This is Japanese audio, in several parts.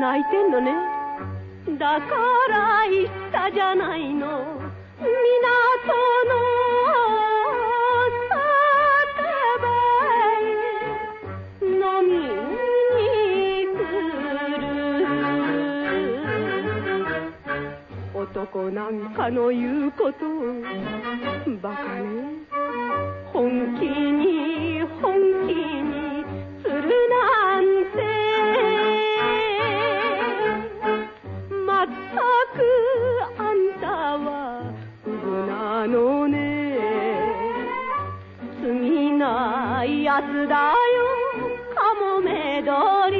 泣いてんのね。だから言ったじゃないの。港の酒場へ飲みに来る。男なんかの言うことバカね。本気にないやつだよかもめどり。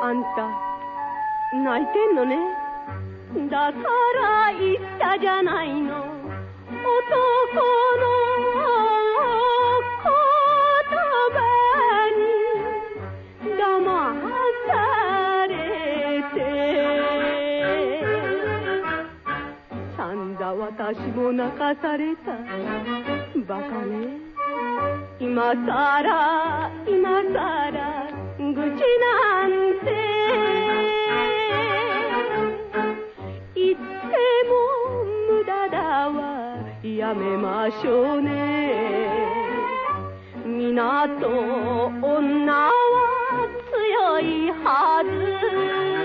あんた泣いてんのね。だから言ったじゃないの。男の私も泣かされた。バカね。今さら今さら愚痴なんて。言っても無駄だわ。やめましょうね。港女は強いはあ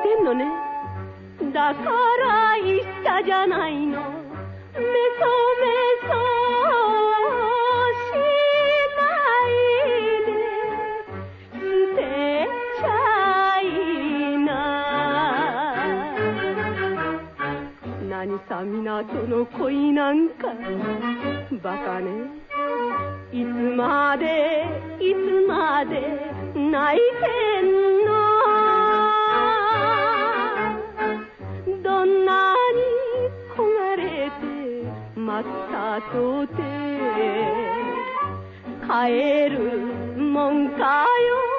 た泣いてんのね。だから言ったじゃないの。メソメソしないで。捨てちゃいな。何さ港の恋なんか。バカね。いつまでいつまで泣いてんの。待ったとて。帰るもんかよ。